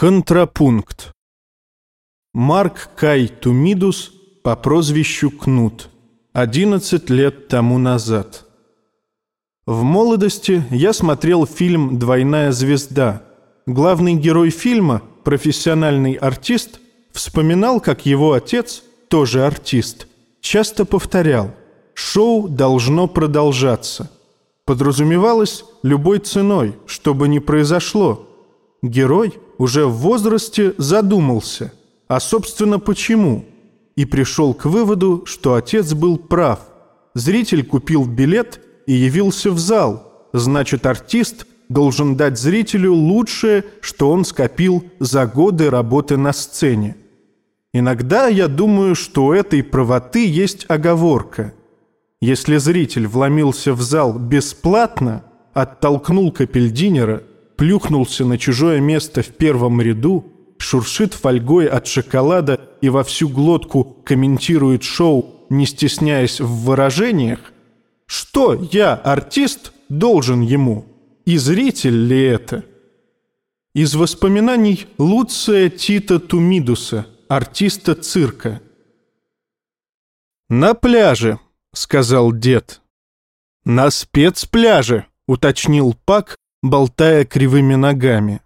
Контрапункт. Марк Кай Тумидус по прозвищу Кнут. 11 лет тому назад. В молодости я смотрел фильм «Двойная звезда». Главный герой фильма, профессиональный артист, вспоминал, как его отец, тоже артист, часто повторял «шоу должно продолжаться». Подразумевалось любой ценой, что бы ни произошло. Герой – уже в возрасте задумался, а собственно почему, и пришел к выводу, что отец был прав. Зритель купил билет и явился в зал, значит артист должен дать зрителю лучшее, что он скопил за годы работы на сцене. Иногда я думаю, что у этой правоты есть оговорка. Если зритель вломился в зал бесплатно, оттолкнул капельдинера – плюхнулся на чужое место в первом ряду, шуршит фольгой от шоколада и во всю глотку комментирует шоу, не стесняясь в выражениях, что я, артист, должен ему? И зритель ли это? Из воспоминаний Луция Тита Тумидуса, артиста цирка. «На пляже», — сказал дед. «На спецпляже», — уточнил Пак, болтая кривыми ногами.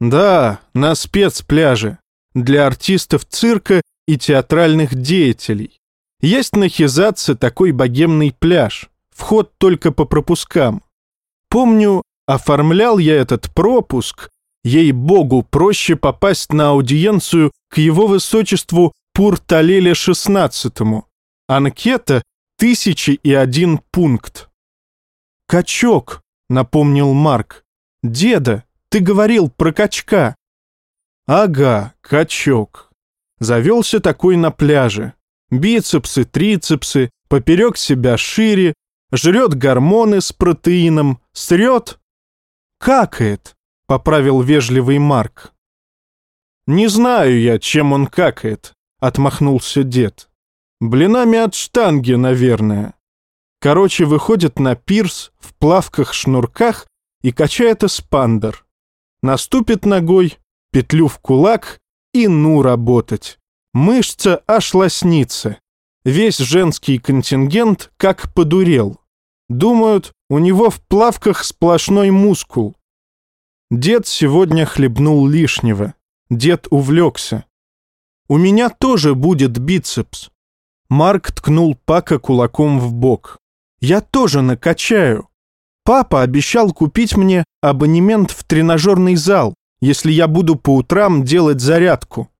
Да, на спецпляже. Для артистов цирка и театральных деятелей. Есть на Хизатце такой богемный пляж. Вход только по пропускам. Помню, оформлял я этот пропуск. Ей-богу, проще попасть на аудиенцию к его высочеству Пурталеле XVI. Анкета — тысячи и один пункт. Качок, напомнил Марк. «Деда, ты говорил про качка». «Ага, качок. Завелся такой на пляже. Бицепсы, трицепсы, поперек себя шире, жрет гормоны с протеином, срет. Какает, поправил вежливый Марк. Не знаю я, чем он какает, отмахнулся дед. Блинами от штанги, наверное. Короче, выходит на пирс в плавках-шнурках и качает эспандер. Наступит ногой, петлю в кулак и ну работать. Мышца аж лоснится. Весь женский контингент как подурел. Думают, у него в плавках сплошной мускул. Дед сегодня хлебнул лишнего. Дед увлекся. У меня тоже будет бицепс. Марк ткнул Пака кулаком в бок. Я тоже накачаю. Папа обещал купить мне абонемент в тренажерный зал, если я буду по утрам делать зарядку.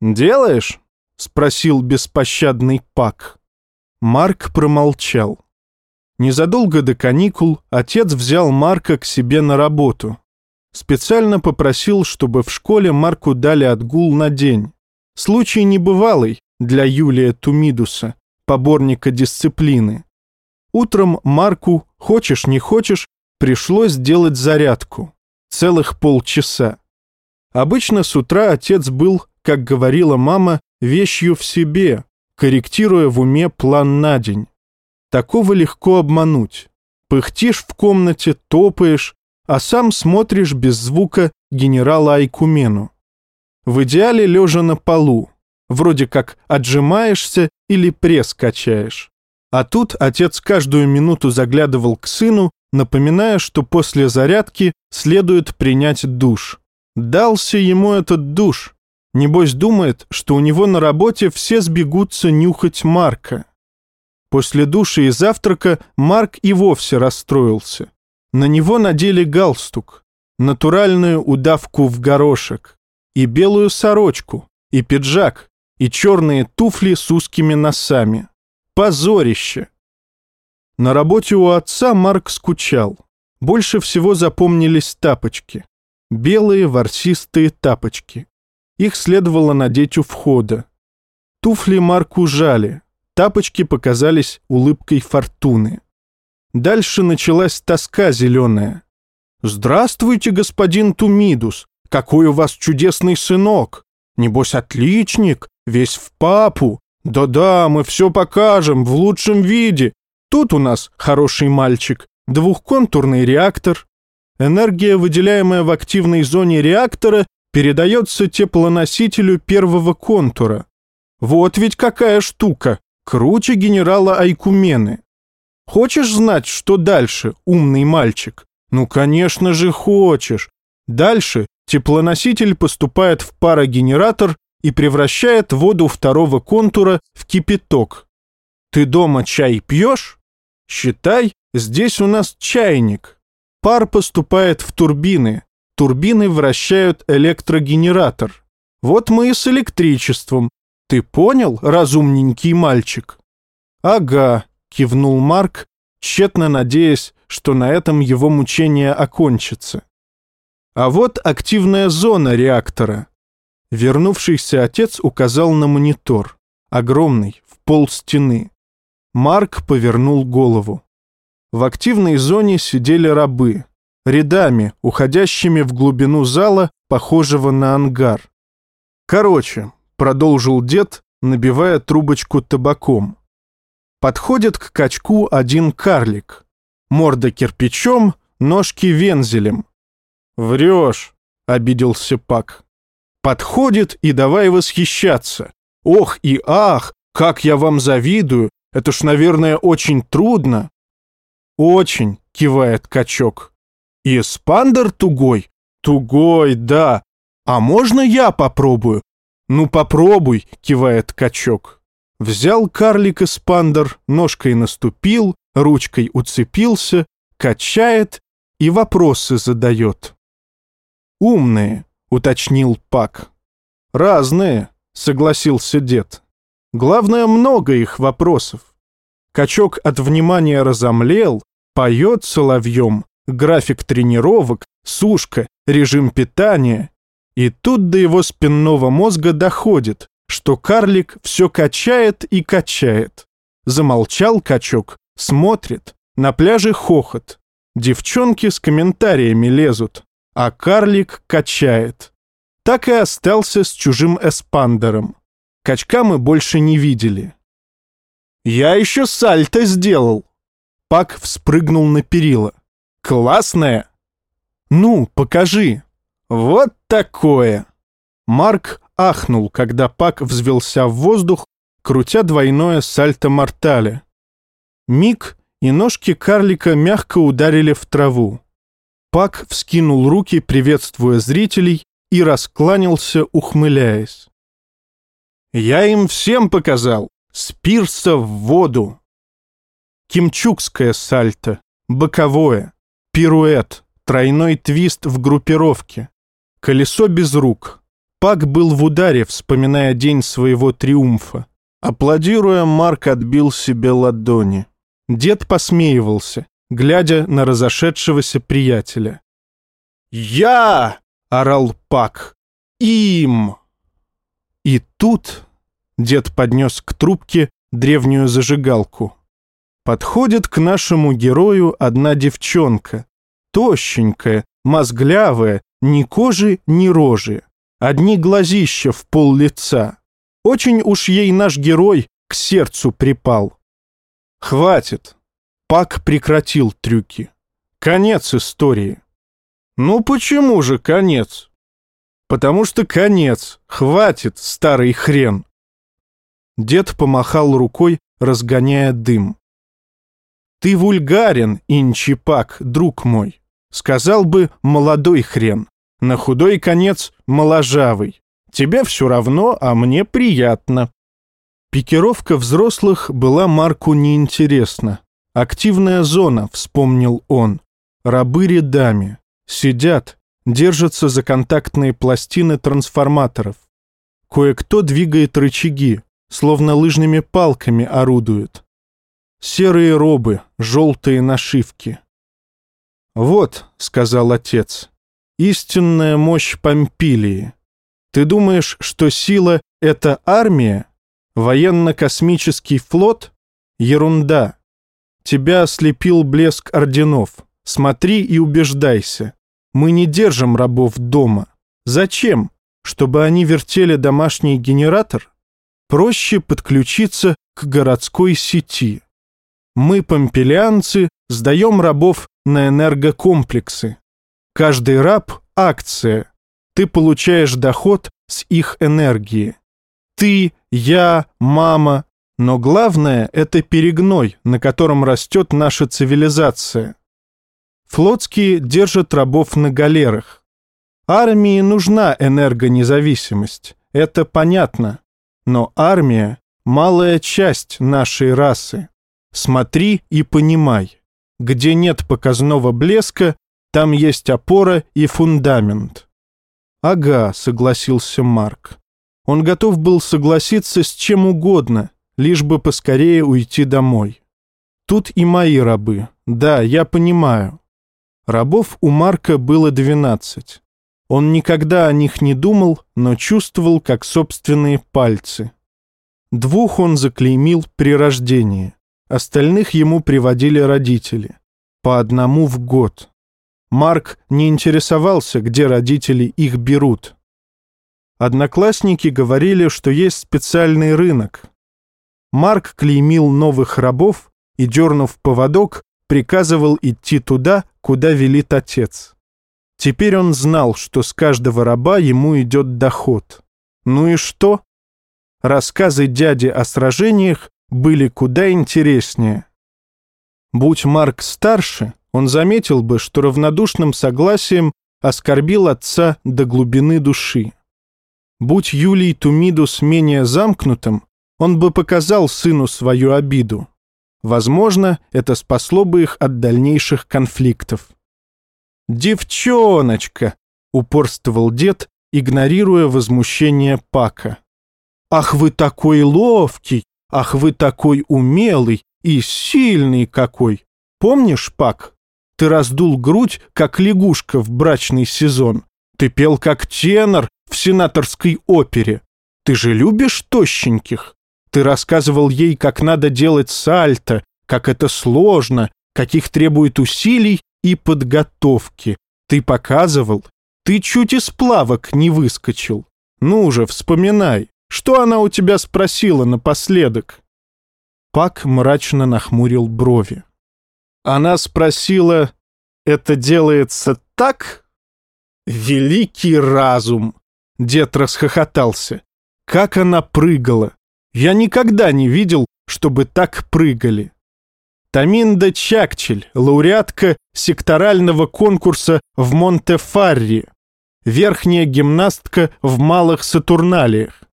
«Делаешь?» — спросил беспощадный Пак. Марк промолчал. Незадолго до каникул отец взял Марка к себе на работу. Специально попросил, чтобы в школе Марку дали отгул на день. Случай небывалый для Юлия Тумидуса, поборника дисциплины. Утром Марку, хочешь не хочешь, пришлось делать зарядку. Целых полчаса. Обычно с утра отец был, как говорила мама, вещью в себе, корректируя в уме план на день. Такого легко обмануть. Пыхтишь в комнате, топаешь, а сам смотришь без звука генерала Айкумену. В идеале лежа на полу, вроде как отжимаешься или пресс качаешь. А тут отец каждую минуту заглядывал к сыну, напоминая, что после зарядки следует принять душ. Дался ему этот душ. Небось думает, что у него на работе все сбегутся нюхать Марка. После душа и завтрака Марк и вовсе расстроился. На него надели галстук, натуральную удавку в горошек, и белую сорочку, и пиджак, и черные туфли с узкими носами. Позорище! На работе у отца Марк скучал. Больше всего запомнились тапочки. Белые ворсистые тапочки. Их следовало надеть у входа. Туфли Марку жали. Тапочки показались улыбкой фортуны. Дальше началась тоска зеленая. «Здравствуйте, господин Тумидус! Какой у вас чудесный сынок! Небось, отличник, весь в папу, «Да-да, мы все покажем в лучшем виде. Тут у нас хороший мальчик, двухконтурный реактор». энергия, выделяемая в активной зоне реактора, передается теплоносителю первого контура. Вот ведь какая штука, круче генерала Айкумены. Хочешь знать, что дальше, умный мальчик? Ну, конечно же, хочешь. Дальше теплоноситель поступает в парогенератор и превращает воду второго контура в кипяток. Ты дома чай пьешь? Считай, здесь у нас чайник. Пар поступает в турбины. Турбины вращают электрогенератор. Вот мы и с электричеством. Ты понял, разумненький мальчик? Ага, кивнул Марк, тщетно надеясь, что на этом его мучение окончится. А вот активная зона реактора. Вернувшийся отец указал на монитор, огромный, в пол стены. Марк повернул голову. В активной зоне сидели рабы, рядами, уходящими в глубину зала, похожего на ангар. «Короче», — продолжил дед, набивая трубочку табаком. Подходит к качку один карлик. Морда кирпичом, ножки вензелем. «Врешь», — обиделся Пак. Подходит и давай восхищаться. Ох и ах, как я вам завидую, это ж, наверное, очень трудно. Очень, кивает качок. И спандер тугой? Тугой, да. А можно я попробую? Ну попробуй, кивает качок. Взял карлик эспандер, ножкой наступил, ручкой уцепился, качает и вопросы задает. «Умные», — уточнил Пак. «Разные», — согласился дед. «Главное, много их вопросов. Качок от внимания разомлел, поет соловьем, график тренировок, сушка, режим питания. И тут до его спинного мозга доходит, что карлик все качает и качает. Замолчал качок, смотрит, на пляже хохот. Девчонки с комментариями лезут, а карлик качает. Так и остался с чужим эспандером. Качка мы больше не видели. «Я еще сальто сделал!» Пак вспрыгнул на перила. «Классная!» «Ну, покажи!» «Вот такое!» Марк ахнул, когда Пак взвелся в воздух, крутя двойное сальто-мортале. Миг, и ножки карлика мягко ударили в траву. Пак вскинул руки, приветствуя зрителей, и раскланялся, ухмыляясь. «Я им всем показал! С пирса в воду!» Кимчукское сальто, боковое, пируэт, тройной твист в группировке, колесо без рук. Пак был в ударе, вспоминая день своего триумфа. Аплодируя, Марк отбил себе ладони. Дед посмеивался, глядя на разошедшегося приятеля. «Я!» — орал Пак. «Им!» И тут Дед поднес к трубке древнюю зажигалку. Подходит к нашему герою одна девчонка. Тощенькая, мозглявая, ни кожи, ни рожи. Одни глазища в пол лица. Очень уж ей наш герой к сердцу припал. Хватит. Пак прекратил трюки. Конец истории. Ну почему же конец? Потому что конец. Хватит, старый хрен. Дед помахал рукой, разгоняя дым. «Ты вульгарен, инчипак, друг мой. Сказал бы молодой хрен. На худой конец моложавый. Тебе все равно, а мне приятно». Пикировка взрослых была Марку неинтересна. «Активная зона», — вспомнил он. «Рабы рядами. Сидят, держатся за контактные пластины трансформаторов. Кое-кто двигает рычаги, словно лыжными палками орудуют. Серые робы, желтые нашивки. «Вот», — сказал отец, — «истинная мощь Помпилии. Ты думаешь, что сила — это армия? Военно-космический флот? Ерунда. Тебя ослепил блеск орденов. Смотри и убеждайся. Мы не держим рабов дома. Зачем? Чтобы они вертели домашний генератор? проще подключиться к городской сети. Мы, помпелианцы, сдаем рабов на энергокомплексы. Каждый раб – акция. Ты получаешь доход с их энергии. Ты, я, мама. Но главное – это перегной, на котором растет наша цивилизация. Флотские держат рабов на галерах. Армии нужна энергонезависимость, это понятно. Но армия – малая часть нашей расы. Смотри и понимай. Где нет показного блеска, там есть опора и фундамент. «Ага», — согласился Марк. Он готов был согласиться с чем угодно, лишь бы поскорее уйти домой. Тут и мои рабы. Да, я понимаю. Рабов у Марка было двенадцать. Он никогда о них не думал, но чувствовал, как собственные пальцы. Двух он заклеймил при рождении. Остальных ему приводили родители. По одному в год. Марк не интересовался, где родители их берут. Одноклассники говорили, что есть специальный рынок. Марк клеймил новых рабов и, дернув поводок, приказывал идти туда, куда велит отец. Теперь он знал, что с каждого раба ему идет доход. Ну и что? Рассказы дяди о сражениях были куда интереснее. Будь Марк старше, он заметил бы, что равнодушным согласием оскорбил отца до глубины души. Будь Юлий Тумидус менее замкнутым, он бы показал сыну свою обиду. Возможно, это спасло бы их от дальнейших конфликтов. «Девчоночка!» — упорствовал дед, игнорируя возмущение Пака. «Ах, вы такой ловкий! Ах, вы такой умелый и сильный какой! Помнишь, Пак? Ты раздул грудь, как лягушка в брачный сезон. Ты пел, как тенор в сенаторской опере. Ты же любишь тощеньких? Ты рассказывал ей, как надо делать сальто, как это сложно, каких требует усилий и подготовки. Ты показывал? Ты чуть из плавок не выскочил. Ну же, вспоминай, что она у тебя спросила напоследок?» Пак мрачно нахмурил брови. Она спросила, «Это делается так?» «Великий разум!» Дед расхохотался. «Как она прыгала! Я никогда не видел, чтобы так прыгали!» Таминда Чакчель, лауреатка секторального конкурса в Монте-Фарри, верхняя гимнастка в малых Сатурналиях.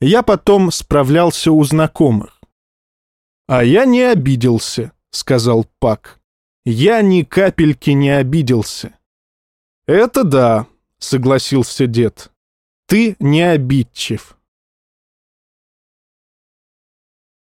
Я потом справлялся у знакомых. «А я не обиделся», — сказал Пак. «Я ни капельки не обиделся». «Это да», — согласился дед. «Ты не обидчив».